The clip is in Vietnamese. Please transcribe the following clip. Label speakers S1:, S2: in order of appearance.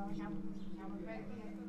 S1: Thank vâng, you.